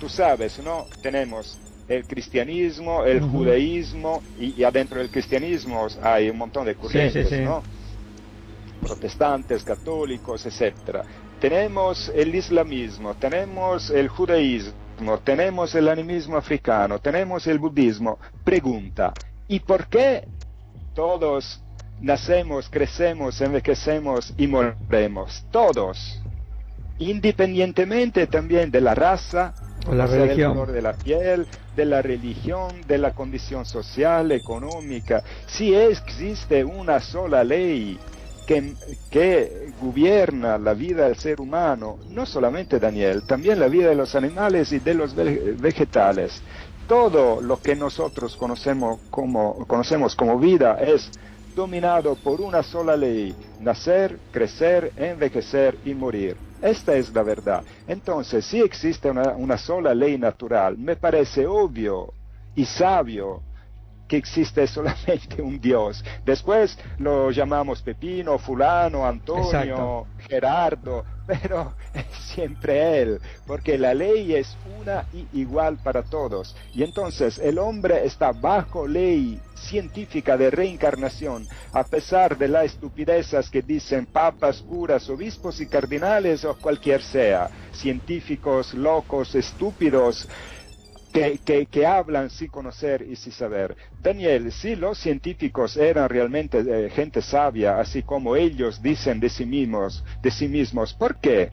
Tú sabes, ¿no? Tenemos el cristianismo, el judaísmo y, adentro del cristianismo hay un montón de corrientes, ¿no? Protestantes, católicos, etc. Tenemos el islamismo, tenemos el judaísmo, tenemos el animismo africano, tenemos el budismo. Pregunta, ¿y por qué todos nacemos, crecemos, envejecemos y morremos? Todos, independientemente también de la raza, la religión. color de la piel, de la religión, de la condición social, económica. Si existe una sola ley que, gobierna la vida del ser humano, no solamente Daniel, también la vida de los animales y de los vegetales. Todo lo que nosotros conocemos como, conocemos como vida es dominado por una sola ley, nacer, crecer, envejecer y morir. Esta es la verdad. Entonces, si existe una, una sola ley natural, me parece obvio y sabio que existe solamente un Dios. Después lo llamamos Pepino, Fulano, Antonio, Gerardo, pero es siempre Él, porque la ley es una y igual para todos. Y entonces el hombre está bajo ley científica de reencarnación, a pesar de las estupidezas que dicen papas, curas, obispos y cardinales o cualquier sea, científicos locos, estúpidos que, hablan sin conocer y sin saber. Daniel, si los científicos eran realmente eh, gente sabia, así como ellos dicen de sí mismos, de sí mismos, ¿por qué?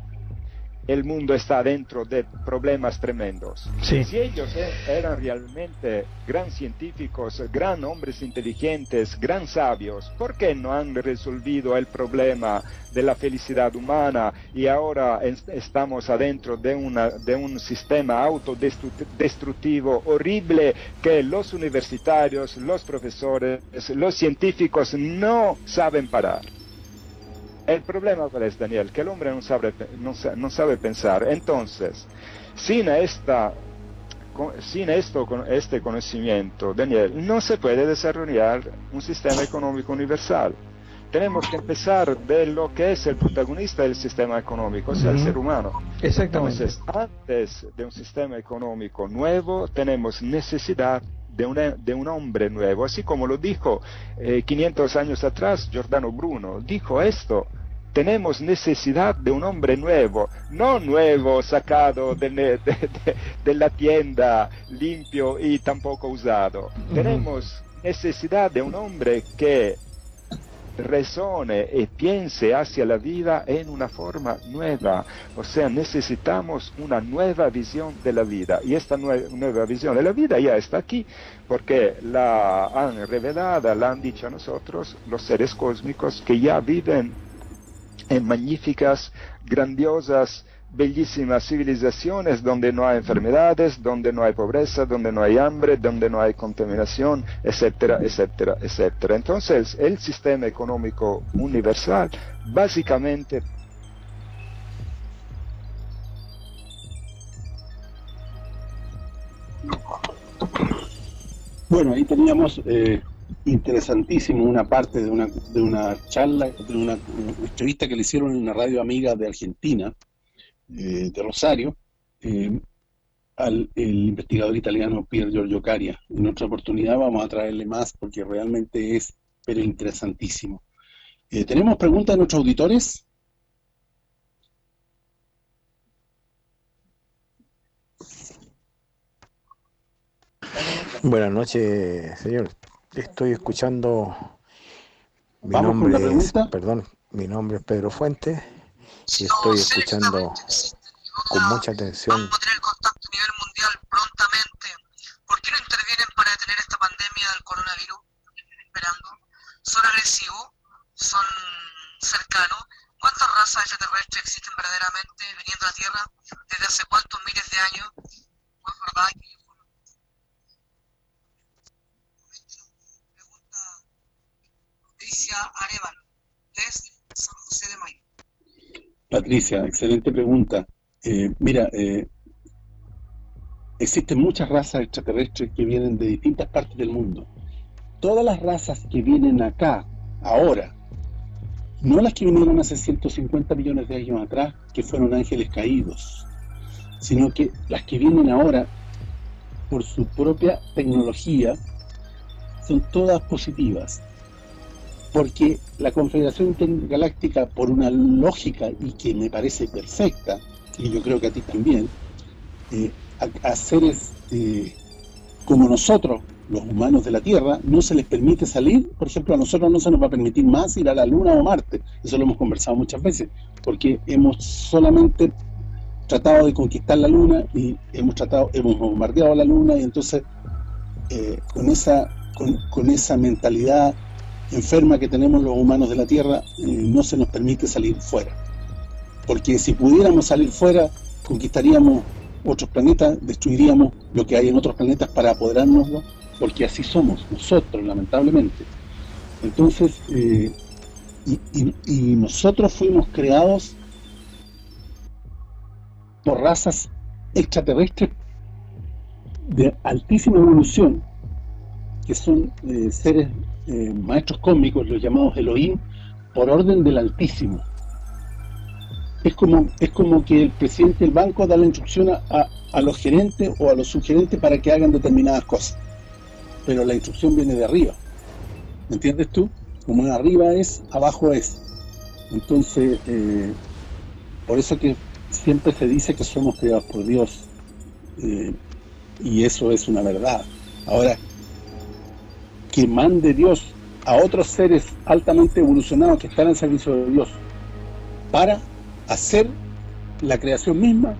El mundo está dentro de problemas tremendos. Si ellos e-, eran realmente gran científicos, gran hombres inteligentes, gran sabios, ¿por qué no han resolvido el problema de la felicidad humana y ahora estamos adentro de, una, de un sistema autodestructivo horrible que los universitarios, los profesores, los científicos no saben parar? El problema es, Daniel, que el hombre no sabe, no, sabe pensar. Entonces, sin, esta, sin esto, este conocimiento, Daniel, no se puede desarrollar un sistema económico universal. Tenemos que empezar de lo que es el protagonista del sistema económico, o sea, el ser humano. Exactamente. Entonces, antes de un sistema económico nuevo, tenemos necesidad de, de, un hombre nuevo, así como lo dijo 500 eh, años atrás Giordano Bruno, dijo esto, tenemos necesidad de un hombre nuevo, no nuevo sacado de, la tienda, limpio y tampoco usado. Tenemos necesidad de un hombre que resone y piense hacia la vida en una forma nueva. O sea, necesitamos una nueva visión de la vida. Y esta nueva visión de la vida ya está aquí, porque la han revelado, la han dicho a nosotros los seres cósmicos que ya viven en magníficas, grandiosas, bellísimas civilizaciones donde no hay enfermedades, donde no hay pobreza, donde no hay hambre, donde no hay contaminación, etcétera, etcétera, etcétera. Entonces, el sistema económico universal básicamente Bueno, ahí teníamos eh, interesantísimo una parte de una, de una charla, de una, entrevista que le hicieron en una radio amiga de Argentina, eh, de Rosario, eh, al el investigador italiano Pier Giorgio Caria. En otra oportunidad vamos a traerle más porque realmente es pero interesantísimo. Eh, ¿Tenemos preguntas de nuestros auditores? Buenas noches, señor. Estoy escuchando. Mi Vamos nombre con la pregunta. Es, perdón, mi nombre es Pedro Fuentes y estoy escuchando con mucha atención. Vamos a tener contacto a nivel mundial prontamente. ¿Por qué no intervienen para detener esta pandemia del coronavirus? Esperando. Son agresivos, son cercanos. ¿Cuántas razas extraterrestres existen verdaderamente viniendo a la Tierra desde hace cuántos miles de años? Pues verdad que Patricia Arevalo, desde San José de Mayo. Patricia, excelente pregunta. Eh, mira, eh, existen muchas razas extraterrestres que vienen de distintas partes del mundo. Todas las razas que vienen acá, ahora, no las que vinieron hace 150 millones de años atrás, que fueron ángeles caídos, sino que las que vienen ahora, por su propia tecnología, son todas positivas. Porque la Confederación Intergaláctica, por una lógica, y que me parece perfecta, y yo creo que a ti también, eh, a, seres eh, como nosotros, los humanos de la Tierra, no se les permite salir, por ejemplo, a nosotros no se nos va a permitir más ir a la Luna o Marte, eso lo hemos conversado muchas veces, porque hemos solamente tratado de conquistar la Luna y hemos tratado, hemos bombardeado la Luna y entonces eh, con esa con, esa mentalidad enferma que tenemos los humanos de la Tierra, eh, no se nos permite salir fuera. Porque si pudiéramos salir fuera, conquistaríamos otros planetas, destruiríamos lo que hay en otros planetas para apoderarnos, porque así somos nosotros, lamentablemente. Entonces, eh, y nosotros fuimos creados por razas extraterrestres de altísima evolución, que son eh, seres eh, maestros cósmicos, los llamados Elohim, por orden del Altísimo. Es como es como que el presidente del banco da la instrucción a, los gerentes o a los subgerentes para que hagan determinadas cosas. Pero la instrucción viene de arriba. ¿Me entiendes tú? Como arriba es, abajo es. Entonces, eh, por eso que siempre se dice que somos creados por Dios. Eh, y eso es una verdad. Ahora, que mande Dios a otros seres altamente evolucionados que están al servicio de Dios para hacer la creación misma,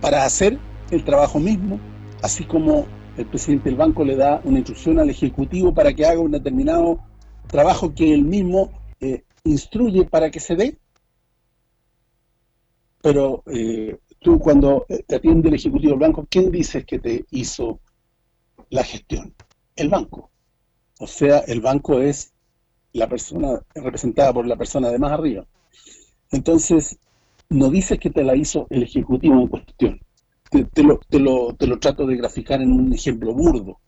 para hacer el trabajo mismo, así como el presidente del banco le da una instrucción al ejecutivo para que haga un determinado trabajo que él mismo eh, instruye para que se dé. Pero eh, tú cuando te atiende el ejecutivo del banco, ¿quién dices que te hizo la gestión? El banco. O sea, el banco es la persona representada por la persona de más arriba. Entonces, no dices que te la hizo el ejecutivo en cuestión. Te, te, lo, te, lo, te lo trato de graficar en un ejemplo burdo.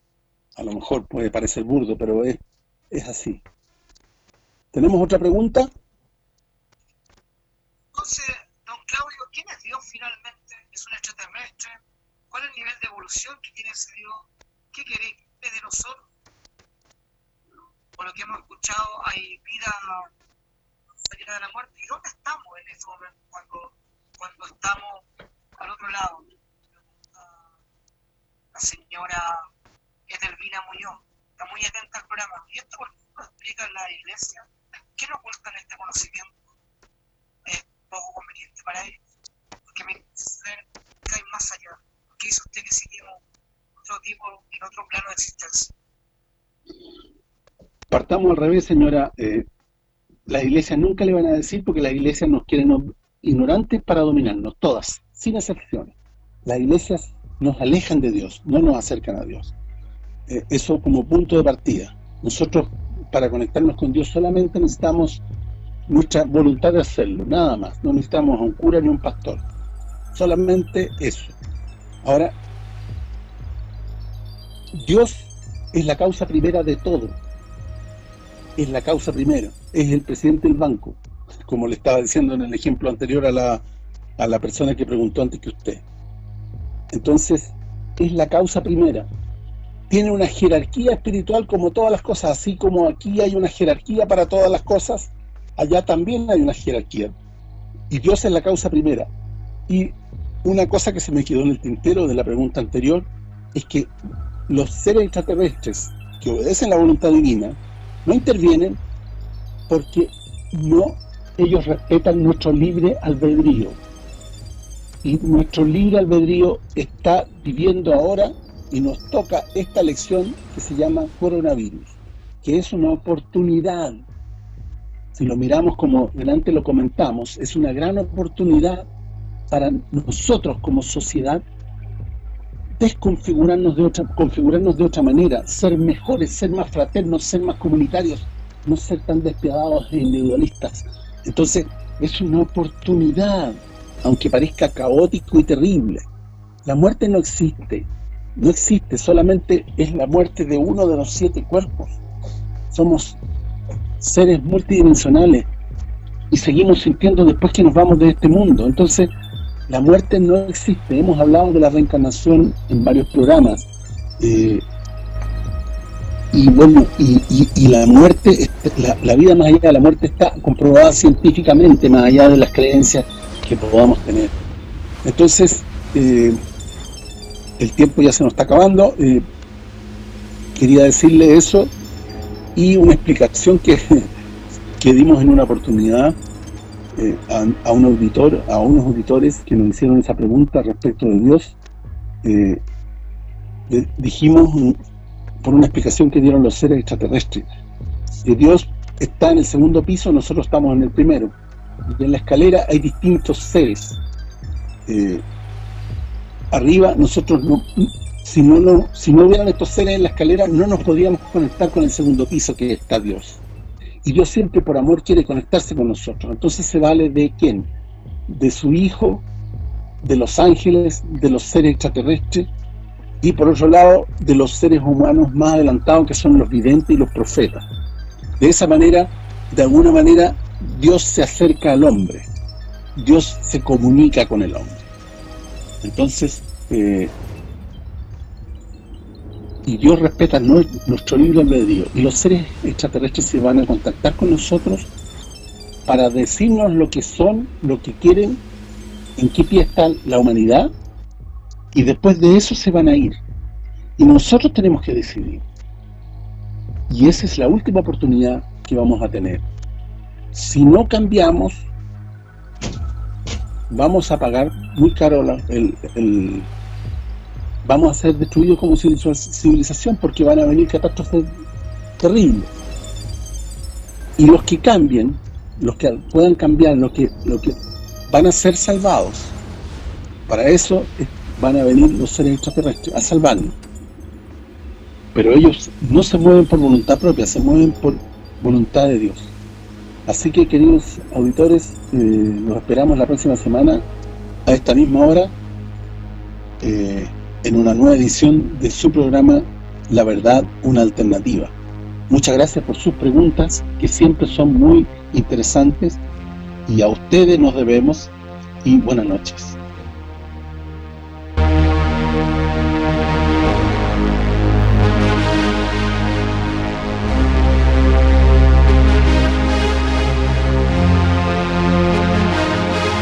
A lo mejor puede parecer burdo, pero es, es así. ¿Tenemos otra pregunta? Entonces, don Claudio, ¿quién es Dios finalmente? ¿Es un extraterrestre? ¿Cuál es el nivel de evolución que tiene ese Dios? ¿Qué queréis de nosotros? Por lo que hemos escuchado, hay vida salida de la muerte. ¿Y dónde estamos en ese momento cuando, estamos al otro lado? La señora Edelvina Muñoz está muy atenta al programa. ¿Y esto por qué lo explica la iglesia? ¿Qué nos ocultan este conocimiento? Es poco conveniente para ellos. Porque me que hay más allá. ¿Qué dice usted que seguimos otro tipo, en otro plano de existencia? Partamos al revés, señora. Eh, la iglesia nunca le van a decir porque la iglesia nos quieren ignorantes para dominarnos, todas, sin excepciones. Las iglesias nos alejan de Dios, no nos acercan a Dios. Eh, eso como punto de partida. Nosotros, para conectarnos con Dios, solamente necesitamos nuestra voluntad de hacerlo, nada más. No necesitamos a un cura ni un pastor. Solamente eso. Ahora, Dios es la causa primera de todo. Es la causa primera. Es el presidente del banco. Como le estaba diciendo en el ejemplo anterior a la, a la persona que preguntó antes que usted. Entonces, es la causa primera. Tiene una jerarquía espiritual como todas las cosas, así como aquí hay una jerarquía para todas las cosas, allá también hay una jerarquía. Y Dios es la causa primera. Y una cosa que se me quedó en el tintero de la pregunta anterior es que los seres extraterrestres que obedecen la voluntad divina no intervienen porque no ellos respetan nuestro libre albedrío. Y nuestro libre albedrío está viviendo ahora y nos toca esta lección que se llama coronavirus que es una oportunidad. Si lo miramos como delante lo comentamos es una gran oportunidad para nosotros como sociedad desconfigurarnos de otra configurarnos de otra manera, ser mejores, ser más fraternos, ser más comunitarios, no ser tan despiadados e individualistas. Entonces, es una oportunidad, aunque parezca caótico y terrible. La muerte no existe, no existe, solamente es la muerte de uno de los siete cuerpos. Somos seres multidimensionales y seguimos sintiendo después que nos vamos de este mundo. Entonces, la muerte no existe. Hemos hablado de la reencarnación en varios programas. Eh, y bueno, y, la muerte, la, vida más allá de la muerte está comprobada científicamente, más allá de las creencias que podamos tener. Entonces, eh, el tiempo ya se nos está acabando. Eh, quería decirle eso y una explicación que, que dimos en una oportunidad eh, a, un auditor, a unos auditores que nos hicieron esa pregunta respecto de Dios. dijimos por una explicación que dieron los seres extraterrestres. Que Dios está en el segundo piso, nosotros estamos en el primero. Y en la escalera hay distintos seres. Eh, arriba nosotros no, si no, no, si no hubieran estos seres en la escalera no nos podíamos conectar con el segundo piso que está Dios. Y Dios siempre por amor quiere conectarse con nosotros. Entonces se vale de quién? De su Hijo, de los ángeles, de los seres extraterrestres, y por otro lado de los seres humanos más adelantados que son los videntes y los profetas. De esa manera, de alguna manera, Dios se acerca al hombre, Dios se comunica con el hombre. Entonces, eh, y Dios respeta nuestro libro Dios, y los seres extraterrestres se van a contactar con nosotros para decirnos lo que son, lo que quieren, en qué pie está la humanidad y después de eso se van a ir. Y nosotros tenemos que decidir. Y esa es la última oportunidad que vamos a tener. Si no cambiamos, vamos a pagar muy caro el, vamos a ser destruidos como civilización porque van a venir catástrofes terribles. Y los que cambien, los que puedan cambiar, los que, los que van a ser salvados. Para eso van a venir los seres extraterrestres a salvarnos. Pero ellos no se mueven por voluntad propia, se mueven por voluntad de Dios. Así que, queridos auditores, eh, los esperamos la próxima semana a esta misma hora eh, en una nueva edición de su programa La Verdad, una Alternativa. Muchas gracias por sus preguntas, que siempre son muy interesantes, y a ustedes nos debemos, y buenas noches.